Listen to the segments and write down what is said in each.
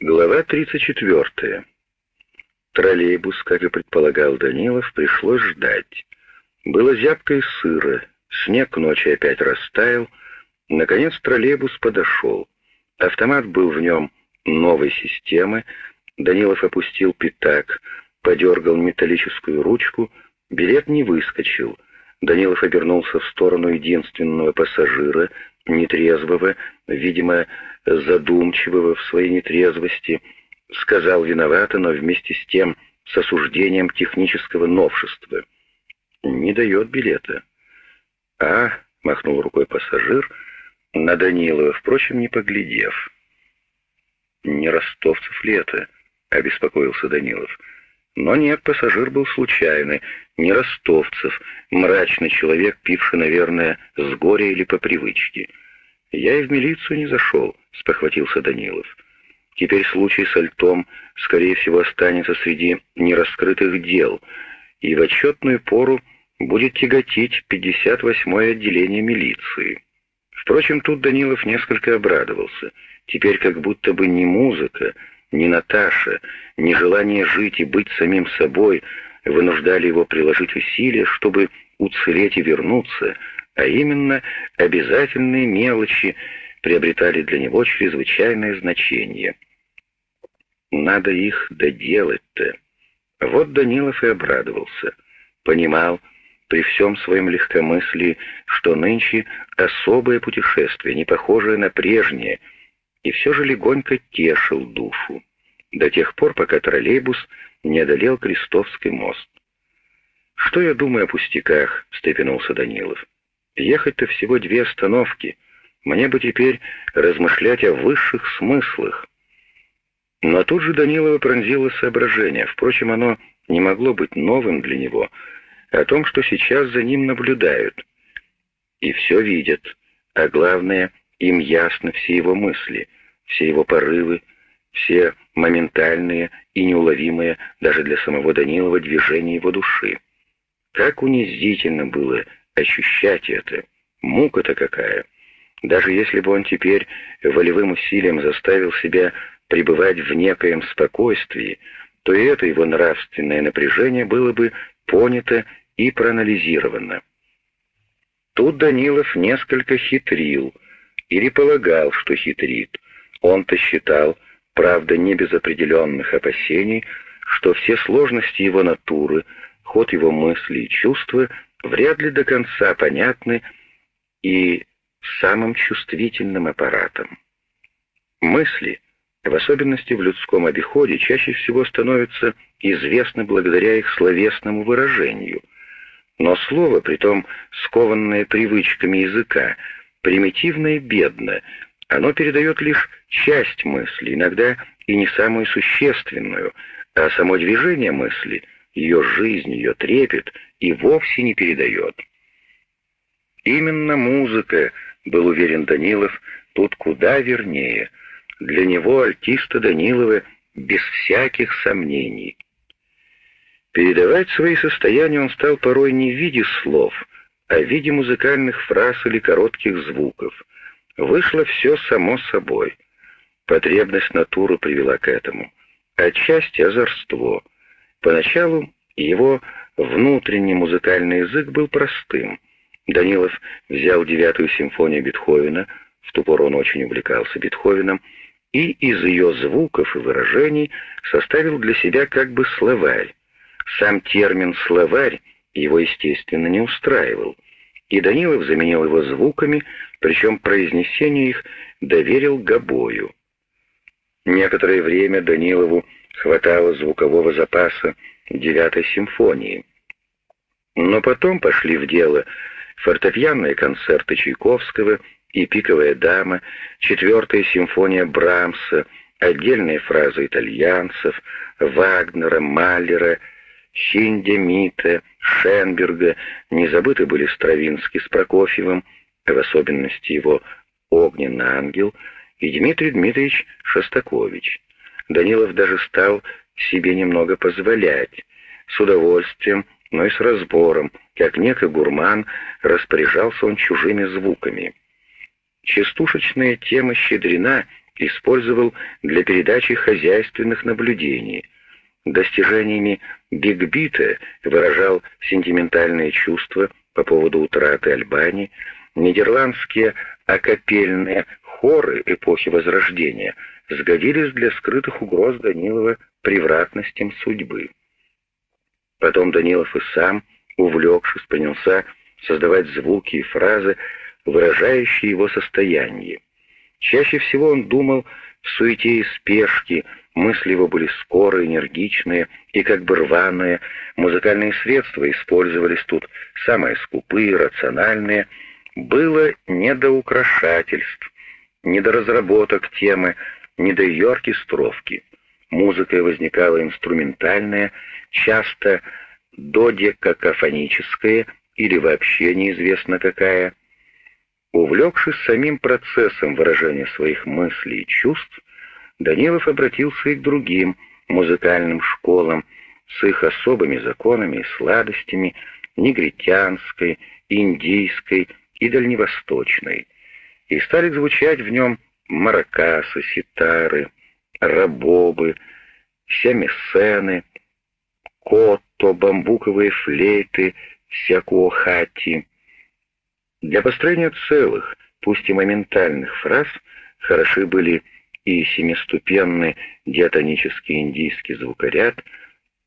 Глава 34. Троллейбус, как и предполагал Данилов, пришлось ждать. Было зябко и сыро, снег к ночи опять растаял. Наконец троллейбус подошел. Автомат был в нем новой системы. Данилов опустил пятак, подергал металлическую ручку, билет не выскочил. Данилов обернулся в сторону единственного пассажира, нетрезвого, видимо, задумчивого в своей нетрезвости, сказал виновато, но вместе с тем с осуждением технического новшества. «Не дает билета». «А», — махнул рукой пассажир, на Данилова, впрочем, не поглядев. «Не ростовцев ли это?» — обеспокоился Данилов. Но нет, пассажир был случайный, не ростовцев, мрачный человек, пивший, наверное, с горя или по привычке. «Я и в милицию не зашел», — спохватился Данилов. «Теперь случай с Альтом, скорее всего, останется среди нераскрытых дел, и в отчетную пору будет тяготить 58-е отделение милиции». Впрочем, тут Данилов несколько обрадовался. Теперь как будто бы не музыка, ни Наташа, ни желание жить и быть самим собой вынуждали его приложить усилия, чтобы уцелеть и вернуться, а именно обязательные мелочи приобретали для него чрезвычайное значение. Надо их доделать-то. Вот Данилов и обрадовался. Понимал, при всем своем легкомыслии, что нынче особое путешествие, не похожее на прежнее — и все же легонько тешил душу, до тех пор, пока троллейбус не одолел Крестовский мост. «Что я думаю о пустяках?» — встрепенулся Данилов. «Ехать-то всего две остановки. Мне бы теперь размышлять о высших смыслах». Но тут же Данилова пронзило соображение, впрочем, оно не могло быть новым для него, о том, что сейчас за ним наблюдают. И все видят, а главное, им ясны все его мысли, все его порывы, все моментальные и неуловимые даже для самого Данилова движения его души. Как унизительно было ощущать это, мука-то какая! Даже если бы он теперь волевым усилием заставил себя пребывать в некоем спокойствии, то это его нравственное напряжение было бы понято и проанализировано. Тут Данилов несколько хитрил — или полагал, что хитрит. Он-то считал, правда не без определенных опасений, что все сложности его натуры, ход его мыслей и чувства вряд ли до конца понятны и самым чувствительным аппаратом. Мысли, в особенности в людском обиходе, чаще всего становятся известны благодаря их словесному выражению. Но слово, притом скованное привычками языка, примитивно и бедно. Оно передает лишь часть мысли, иногда и не самую существенную, а само движение мысли, ее жизнь, ее трепет и вовсе не передает. Именно музыка, был уверен Данилов, тут куда вернее. Для него, альтиста Данилова, без всяких сомнений. Передавать свои состояния он стал порой не в виде слов — о виде музыкальных фраз или коротких звуков. Вышло все само собой. Потребность натуры привела к этому. Отчасти озорство. Поначалу его внутренний музыкальный язык был простым. Данилов взял девятую симфонию Бетховена, в ту пору он очень увлекался Бетховеном, и из ее звуков и выражений составил для себя как бы словарь. Сам термин «словарь» его, естественно, не устраивал, и Данилов заменил его звуками, причем произнесение их доверил Габою. Некоторое время Данилову хватало звукового запаса девятой симфонии. Но потом пошли в дело фортепианные концерты Чайковского и «Пиковая дама», четвертая симфония Брамса, отдельные фразы итальянцев, Вагнера, Маллера — Хиндемита, Шенберга, не забыты были Стравинский с Прокофьевым, в особенности его «Огненный ангел», и Дмитрий Дмитриевич Шостакович. Данилов даже стал себе немного позволять, с удовольствием, но и с разбором, как некий гурман, распоряжался он чужими звуками. Частушечная тема щедрена использовал для передачи хозяйственных наблюдений. Достижениями Бигбита выражал сентиментальные чувства по поводу утраты Альбании, нидерландские акапельные хоры эпохи Возрождения сгодились для скрытых угроз Данилова превратностям судьбы. Потом Данилов и сам, увлекшись, принялся создавать звуки и фразы, выражающие его состояние. Чаще всего он думал в суете и спешке, мысли его были скорые, энергичные и как бы рваные, музыкальные средства использовались тут самые скупые, рациональные. Было не до украшательств, не до разработок темы, не до ее оркестровки. Музыка возникала инструментальная, часто додекакофоническая или вообще неизвестно какая. Увлекшись самим процессом выражения своих мыслей и чувств, Данилов обратился и к другим музыкальным школам с их особыми законами и сладостями негритянской, индийской и дальневосточной, и стали звучать в нем маракасы, ситары, рабобы, семисены, котто, бамбуковые флейты, сякуохати. Для построения целых, пусть и моментальных фраз, хороши были и семиступенный диатонический индийский звукоряд,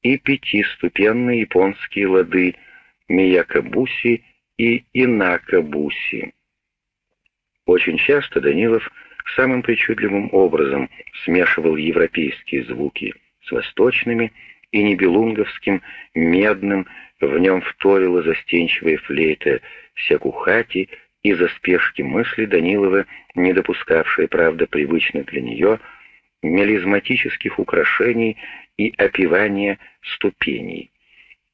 и пятиступенные японские лады Миякабуси и Инакабуси. Очень часто Данилов самым причудливым образом смешивал европейские звуки с восточными и небелунговским медным, в нем вторила застенчивая флейта Сякухати из-за спешки мысли Данилова, не допускавшая, правда, привычных для нее мелизматических украшений и опевания ступеней.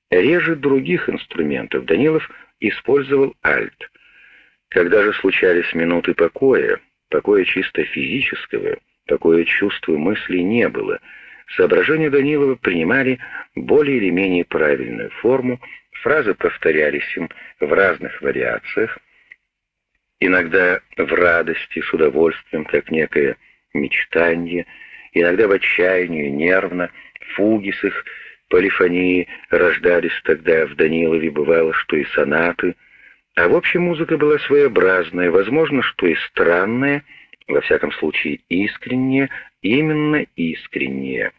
Реже других инструментов Данилов использовал альт. Когда же случались минуты покоя, покоя чисто физического, такое чувство мысли не было. Соображения Данилова принимали более или менее правильную форму, фразы повторялись им в разных вариациях, иногда в радости, с удовольствием, как некое мечтание, иногда в отчаянии, нервно, фуги с их полифонии рождались тогда в Данилове, бывало, что и сонаты — а в общем, музыка была своеобразная, возможно, что и странная, во всяком случае искренняя, именно искренняя.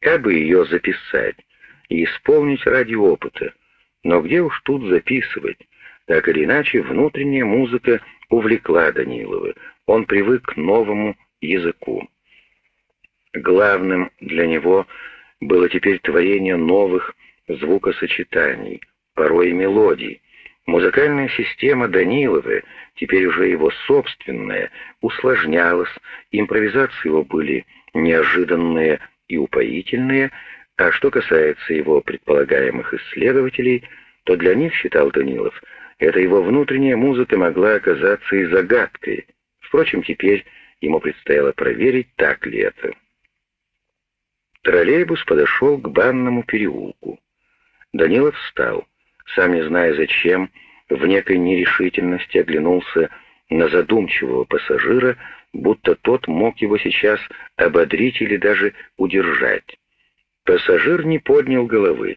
Как бы ее записать и исполнить ради опыта? Но где уж тут записывать? Так или иначе, внутренняя музыка увлекла Данилова. Он привык к новому языку. Главным для него было теперь творение новых звукосочетаний, порой мелодий, Музыкальная система Данилова, теперь уже его собственная, усложнялась, импровизации его были неожиданные и упоительные, а что касается его предполагаемых исследователей, то для них, считал Данилов, эта его внутренняя музыка могла оказаться и загадкой. Впрочем, теперь ему предстояло проверить, так ли это. Троллейбус подошел к банному переулку. Данилов встал сам не зная зачем, в некой нерешительности оглянулся на задумчивого пассажира, будто тот мог его сейчас ободрить или даже удержать. Пассажир не поднял головы.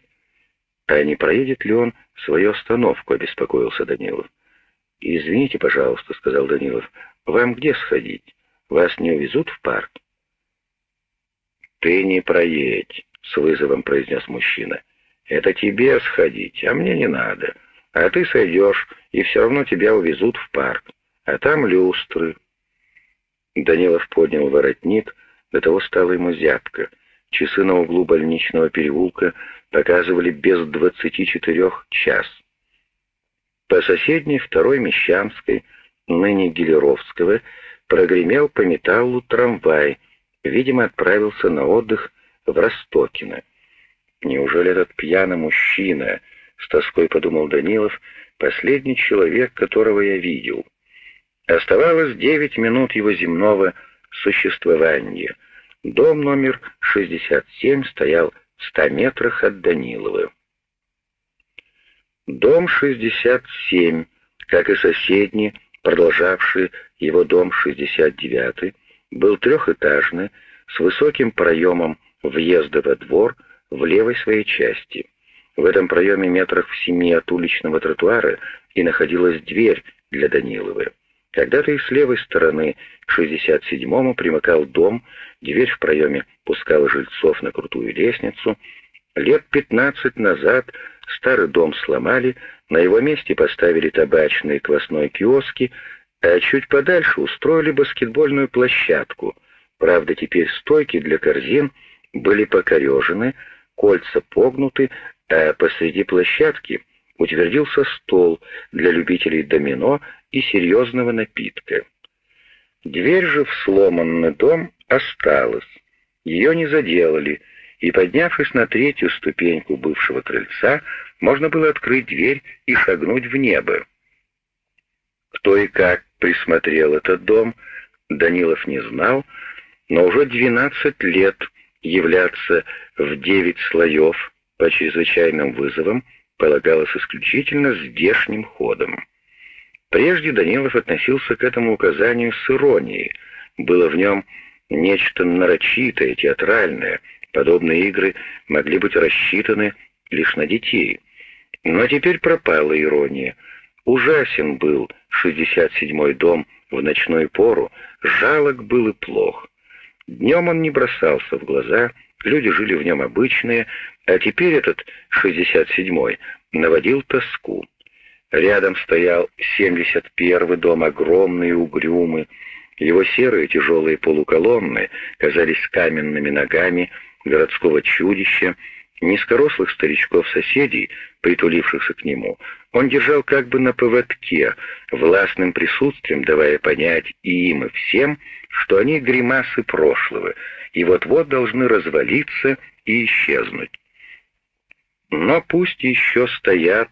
«А не проедет ли он свою остановку?» — обеспокоился Данилов. «Извините, пожалуйста», — сказал Данилов. «Вам где сходить? Вас не увезут в парк?» «Ты не проедь», — с вызовом произнес мужчина. Это тебе сходить, а мне не надо. А ты сойдешь, и все равно тебя увезут в парк. А там люстры». Данилов поднял воротник, до того стало ему зябко. Часы на углу больничного переулка показывали без двадцати четырех час. По соседней второй Мещанской, ныне Гелеровского, прогремел по металлу трамвай, видимо, отправился на отдых в Ростокино. Неужели этот пьяный мужчина, с тоской подумал Данилов, последний человек, которого я видел? Оставалось девять минут его земного существования. Дом номер 67 стоял в ста метрах от Данилова. Дом 67, как и соседний, продолжавший его дом 69, был трехэтажный, с высоким проемом въезда во двор в левой своей части. В этом проеме метрах в семи от уличного тротуара и находилась дверь для Даниловой. Когда-то и с левой стороны к 67-му примыкал дом, дверь в проеме пускала жильцов на крутую лестницу. Лет 15 назад старый дом сломали, на его месте поставили табачные квасной киоски, а чуть подальше устроили баскетбольную площадку. Правда, теперь стойки для корзин были покорежены, кольца погнуты, а посреди площадки утвердился стол для любителей домино и серьезного напитка. Дверь же в сломанный дом осталась. Ее не заделали, и, поднявшись на третью ступеньку бывшего крыльца, можно было открыть дверь и шагнуть в небо. Кто и как присмотрел этот дом, Данилов не знал, но уже двенадцать лет являться в девять слоев по чрезвычайным вызовам полагалось исключительно здешним ходом. Прежде Данилов относился к этому указанию с иронией. Было в нем нечто нарочитое, театральное. Подобные игры могли быть рассчитаны лишь на детей. Но теперь пропала ирония. Ужасен был 67-й дом в ночную пору, жалок был и плох. Днем он не бросался в глаза, люди жили в нем обычные, а теперь этот 67-й наводил тоску. Рядом стоял 71-й дом, огромный и угрюмый. Его серые тяжелые полуколонны казались каменными ногами городского чудища, низкорослых старичков-соседей, притулившихся к нему, он держал как бы на поводке, властным присутствием давая понять и им, и всем, что они гримасы прошлого, и вот-вот должны развалиться и исчезнуть. Но пусть еще стоят,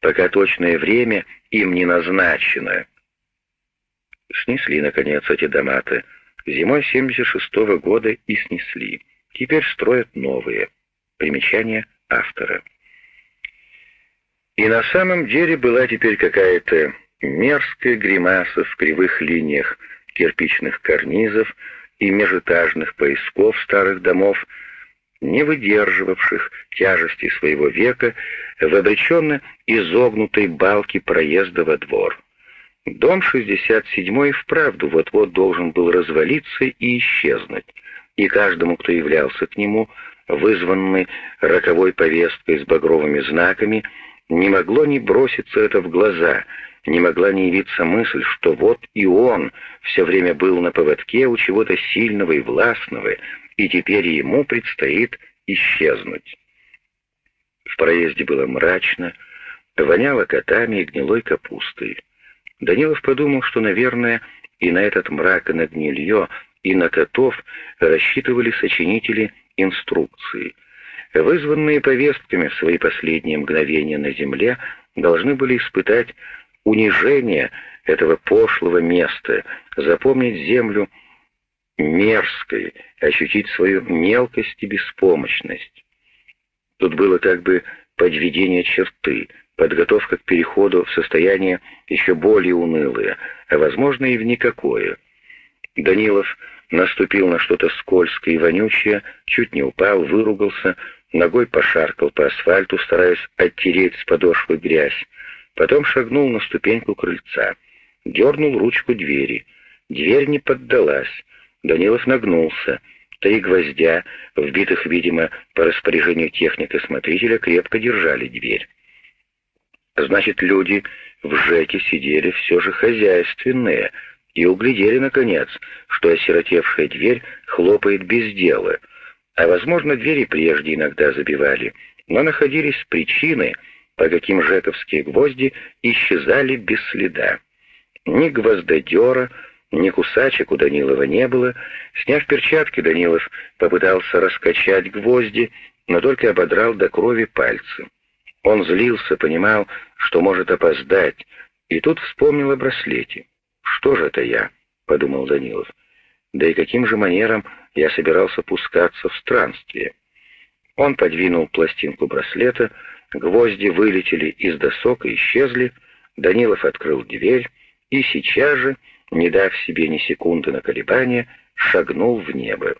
пока точное время им не назначено. Снесли, наконец, эти дома-то. Зимой 76-го года и снесли. Теперь строят новые. Примечание автора. И на самом деле была теперь какая-то мерзкая гримаса в кривых линиях кирпичных карнизов и межэтажных поисков старых домов, не выдерживавших тяжести своего века в обреченно изогнутой балке проезда во двор. Дом 67-й вправду вот-вот должен был развалиться и исчезнуть, и каждому, кто являлся к нему, вызванный роковой повесткой с багровыми знаками, не могло не броситься это в глаза, не могла не явиться мысль, что вот и он все время был на поводке у чего-то сильного и властного, и теперь ему предстоит исчезнуть. В проезде было мрачно, воняло котами и гнилой капустой. Данилов подумал, что, наверное, и на этот мрак, и на гнилье, и на котов рассчитывали сочинители инструкции. Вызванные повестками в свои последние мгновения на земле должны были испытать унижение этого пошлого места, запомнить землю мерзкой, ощутить свою мелкость и беспомощность. Тут было как бы подведение черты, подготовка к переходу в состояние еще более унылое, а возможно и в никакое. Данилов наступил на что-то скользкое и вонючее, чуть не упал, выругался, ногой пошаркал по асфальту, стараясь оттереть с подошвы грязь, потом шагнул на ступеньку крыльца, дернул ручку двери. Дверь не поддалась, Данилов нагнулся. Три гвоздя, вбитых, видимо, по распоряжению техника-смотрителя, крепко держали дверь. Значит, люди в ЖЭКе сидели все же хозяйственные и углядели, наконец, что осиротевшая дверь хлопает без дела. А, возможно, двери прежде иногда забивали, но находились причины, по каким жековские гвозди исчезали без следа. Ни гвоздодера, ни кусачек у Данилова не было. Сняв перчатки, Данилов попытался раскачать гвозди, но только ободрал до крови пальцы. Он злился, понимал, что может опоздать, и тут вспомнил о браслете. «Что же это я?» — подумал Данилов. «Да и каким же манером я собирался пускаться в странствие?» Он подвинул пластинку браслета, гвозди вылетели из досок и исчезли, Данилов открыл дверь, и сейчас же не дав себе ни секунды на колебание, шагнул в небо.